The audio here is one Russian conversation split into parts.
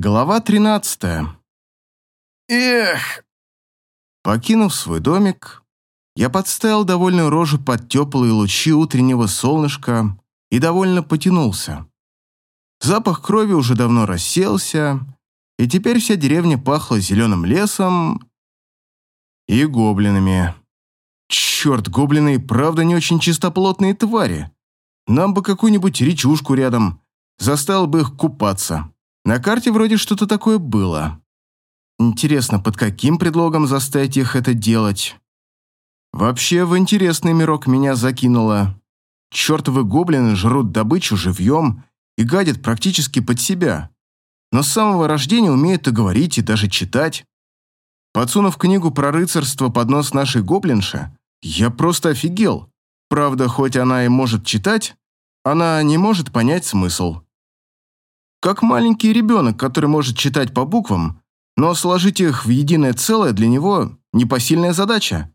Глава 13. Эх! Покинув свой домик, я подставил довольную рожу под теплые лучи утреннего солнышка и довольно потянулся. Запах крови уже давно расселся, и теперь вся деревня пахла зеленым лесом и гоблинами. Черт, гоблины и правда не очень чистоплотные твари. Нам бы какую-нибудь речушку рядом, заставил бы их купаться. На карте вроде что-то такое было. Интересно, под каким предлогом заставить их это делать? Вообще, в интересный мирок меня закинуло. Чертовы гоблины жрут добычу живьем и гадят практически под себя. Но с самого рождения умеют и говорить, и даже читать. Подсунув книгу про рыцарство под нос нашей гоблинши, я просто офигел. Правда, хоть она и может читать, она не может понять смысл. Как маленький ребенок, который может читать по буквам, но сложить их в единое целое для него – непосильная задача.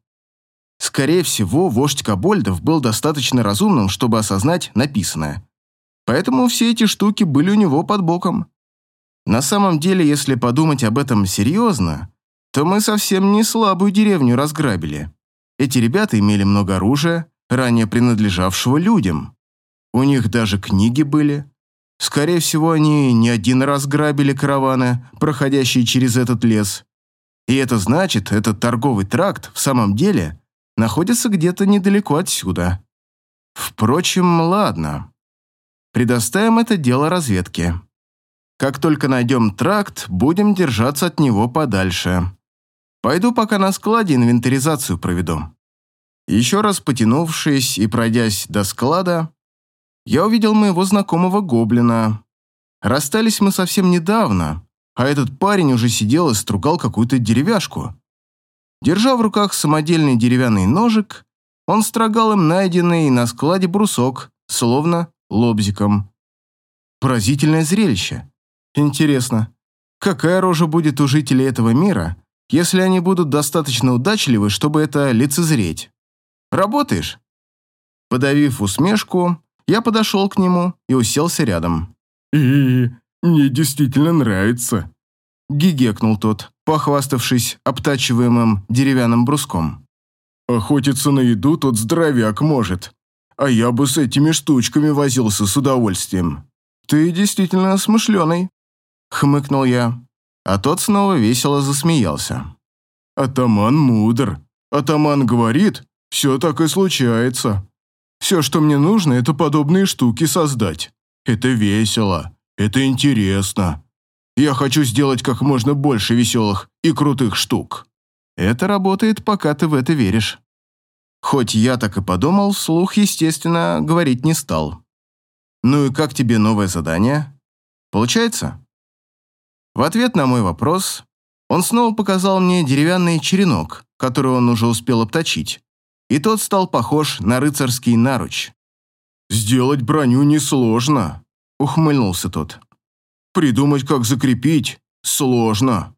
Скорее всего, вождь Кабольдов был достаточно разумным, чтобы осознать написанное. Поэтому все эти штуки были у него под боком. На самом деле, если подумать об этом серьезно, то мы совсем не слабую деревню разграбили. Эти ребята имели много оружия, ранее принадлежавшего людям. У них даже книги были – Скорее всего, они не один раз грабили караваны, проходящие через этот лес. И это значит, этот торговый тракт в самом деле находится где-то недалеко отсюда. Впрочем, ладно. Предоставим это дело разведке. Как только найдем тракт, будем держаться от него подальше. Пойду пока на складе инвентаризацию проведу. Еще раз потянувшись и пройдясь до склада, я увидел моего знакомого гоблина. Расстались мы совсем недавно, а этот парень уже сидел и стругал какую-то деревяшку. Держа в руках самодельный деревянный ножик, он строгал им найденный на складе брусок, словно лобзиком. Поразительное зрелище. Интересно, какая рожа будет у жителей этого мира, если они будут достаточно удачливы, чтобы это лицезреть? Работаешь? Подавив усмешку, я подошел к нему и уселся рядом. «И мне действительно нравится», — гигекнул тот, похваставшись обтачиваемым деревянным бруском. «Охотиться на еду тот здоровяк может, а я бы с этими штучками возился с удовольствием». «Ты действительно смышленый», — хмыкнул я, а тот снова весело засмеялся. «Атаман мудр. Атаман говорит, все так и случается. Все, что мне нужно, это подобные штуки создать. Это весело, это интересно. Я хочу сделать как можно больше веселых и крутых штук. Это работает, пока ты в это веришь. Хоть я так и подумал, слух, естественно, говорить не стал. Ну и как тебе новое задание? Получается? В ответ на мой вопрос он снова показал мне деревянный черенок, который он уже успел обточить, и тот стал похож на рыцарский наруч. «Сделать броню несложно», — ухмыльнулся тот. «Придумать, как закрепить, сложно.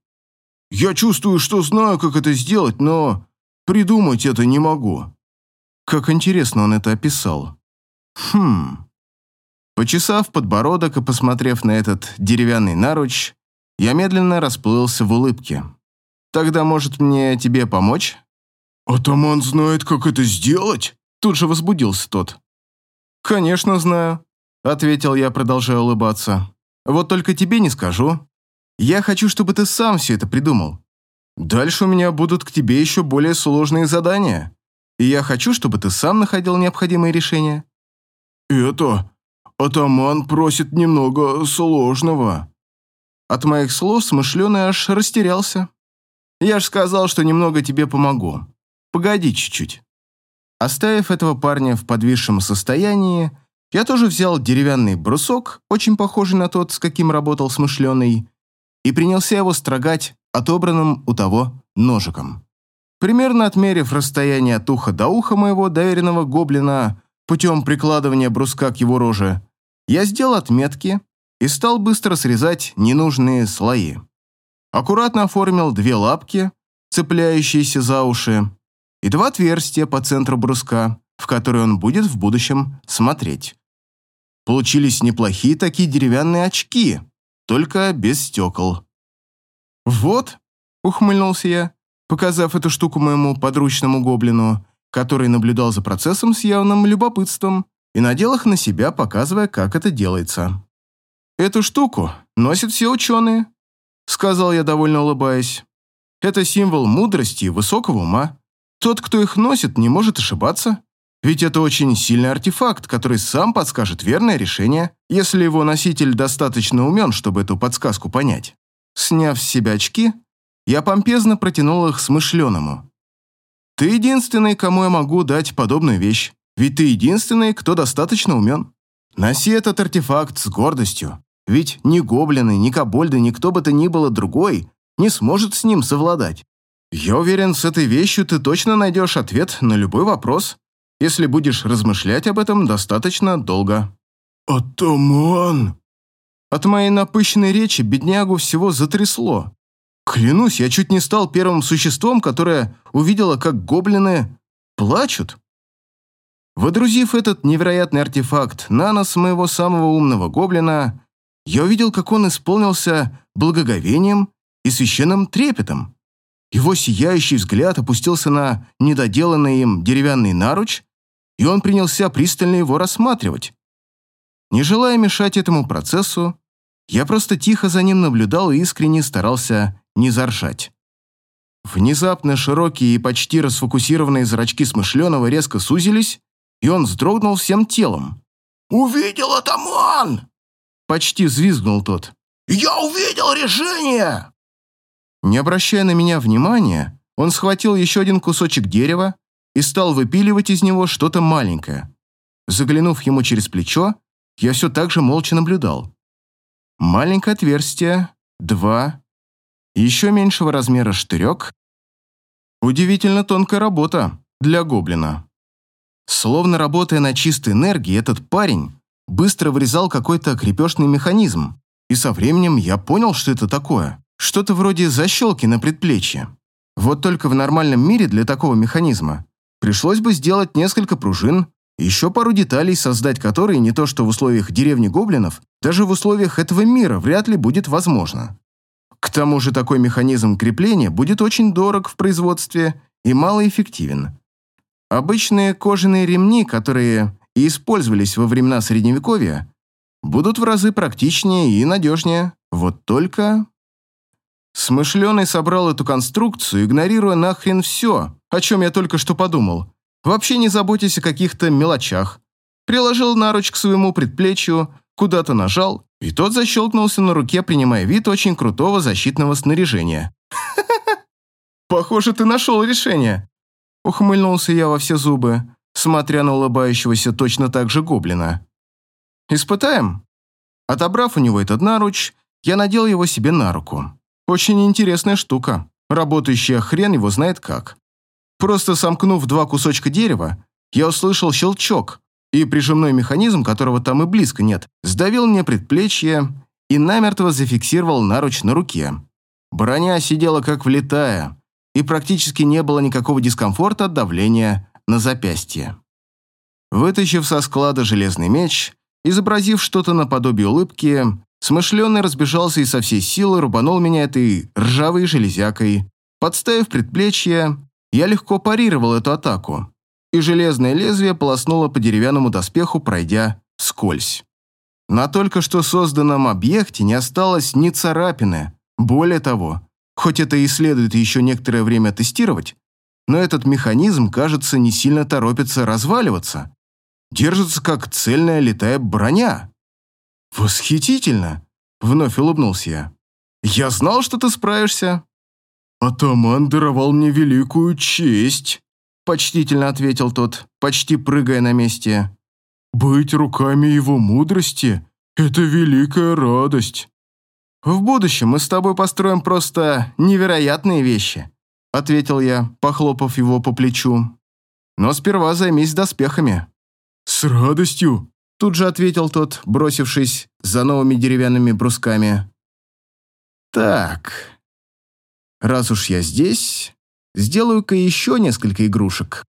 Я чувствую, что знаю, как это сделать, но придумать это не могу». Как интересно он это описал. Хм. Почесав подбородок и посмотрев на этот деревянный наруч, я медленно расплылся в улыбке. «Тогда, может, мне тебе помочь?» «Атаман знает, как это сделать?» Тут же возбудился тот. «Конечно знаю», — ответил я, продолжая улыбаться. «Вот только тебе не скажу. Я хочу, чтобы ты сам все это придумал. Дальше у меня будут к тебе еще более сложные задания, и я хочу, чтобы ты сам находил необходимые решения». «Это... атаман просит немного сложного». От моих слов смышленый аж растерялся. «Я ж сказал, что немного тебе помогу. Погоди чуть-чуть. Оставив этого парня в подвисшем состоянии, я тоже взял деревянный брусок, очень похожий на тот, с каким работал смышленый, и принялся его строгать отобранным у того ножиком. Примерно отмерив расстояние от уха до уха моего доверенного гоблина путем прикладывания бруска к его роже, я сделал отметки и стал быстро срезать ненужные слои. Аккуратно оформил две лапки, цепляющиеся за уши, и два отверстия по центру бруска, в которые он будет в будущем смотреть. Получились неплохие такие деревянные очки. только без стекол. «Вот», — ухмыльнулся я, показав эту штуку моему подручному гоблину, который наблюдал за процессом с явным любопытством и надел их на себя, показывая, как это делается. «Эту штуку носят все ученые», — сказал я, довольно улыбаясь. «Это символ мудрости и высокого ума. Тот, кто их носит, не может ошибаться. Ведь это очень сильный артефакт, который сам подскажет верное решение, если его носитель достаточно умен, чтобы эту подсказку понять. Сняв с себя очки, я помпезно протянул их смышленому. «Ты единственный, кому я могу дать подобную вещь, ведь ты единственный, кто достаточно умен. Носи этот артефакт с гордостью, ведь ни гоблины, ни кобольды, ни кто бы то ни было другой не сможет с ним совладать. Я уверен, с этой вещью ты точно найдешь ответ на любой вопрос, если будешь размышлять об этом достаточно долго». «Атаман!» От моей напыщенной речи беднягу всего затрясло. Клянусь, я чуть не стал первым существом, которое увидело, как гоблины плачут. Водрузив этот невероятный артефакт на нос моего самого умного гоблина, я увидел, как он исполнился благоговением и священным трепетом. Его сияющий взгляд опустился на недоделанный им деревянный наруч, и он принялся пристально его рассматривать. Не желая мешать этому процессу, я просто тихо за ним наблюдал и искренне старался не заржать. Внезапно широкие и почти расфокусированные зрачки Смышленого резко сузились, и он вздрогнул всем телом. «Увидел атаман!» Почти взвизгнул тот. «Я увидел решение!» Не обращая на меня внимания, он схватил еще один кусочек дерева и стал выпиливать из него что-то маленькое. Заглянув ему через плечо, я все так же молча наблюдал. Маленькое отверстие, два, еще меньшего размера штырек. Удивительно тонкая работа для гоблина. Словно работая на чистой энергии, этот парень быстро вырезал какой-то крепежный механизм, и со временем я понял, что это такое. Что-то вроде защелки на предплечье. Вот только в нормальном мире для такого механизма пришлось бы сделать несколько пружин, еще пару деталей, создать которые не то что в условиях деревни гоблинов, даже в условиях этого мира вряд ли будет возможно. К тому же такой механизм крепления будет очень дорог в производстве и малоэффективен. Обычные кожаные ремни, которые и использовались во времена Средневековья, будут в разы практичнее и надежнее. Вот только... Смышленый собрал эту конструкцию, игнорируя нахрен все, о чем я только что подумал. Вообще не заботясь о каких-то мелочах. Приложил наруч к своему предплечью, куда-то нажал, и тот защелкнулся на руке, принимая вид очень крутого защитного снаряжения. «Похоже, ты нашел решение», — ухмыльнулся я во все зубы, смотря на улыбающегося точно так же гоблина. «Испытаем?» Отобрав у него этот наруч, я надел его себе на руку. Очень интересная штука, работающая хрен его знает как. Просто сомкнув два кусочка дерева, я услышал щелчок, и прижимной механизм, которого там и близко нет, сдавил мне предплечье и намертво зафиксировал наруч на руке. Броня сидела как влетая, и практически не было никакого дискомфорта от давления на запястье. Вытащив со склада железный меч, изобразив что-то наподобие улыбки, Смышленый разбежался и со всей силы рубанул меня этой ржавой железякой. Подставив предплечье, я легко парировал эту атаку, и железное лезвие полоснуло по деревянному доспеху, пройдя скользь. На только что созданном объекте не осталось ни царапины. Более того, хоть это и следует еще некоторое время тестировать, но этот механизм, кажется, не сильно торопится разваливаться. Держится как цельная летая броня. «Восхитительно!» — вновь улыбнулся я. «Я знал, что ты справишься». «Атаман даровал мне великую честь», — почтительно ответил тот, почти прыгая на месте. «Быть руками его мудрости — это великая радость». «В будущем мы с тобой построим просто невероятные вещи», — ответил я, похлопав его по плечу. «Но сперва займись доспехами». «С радостью», Тут же ответил тот, бросившись за новыми деревянными брусками. «Так, раз уж я здесь, сделаю-ка еще несколько игрушек».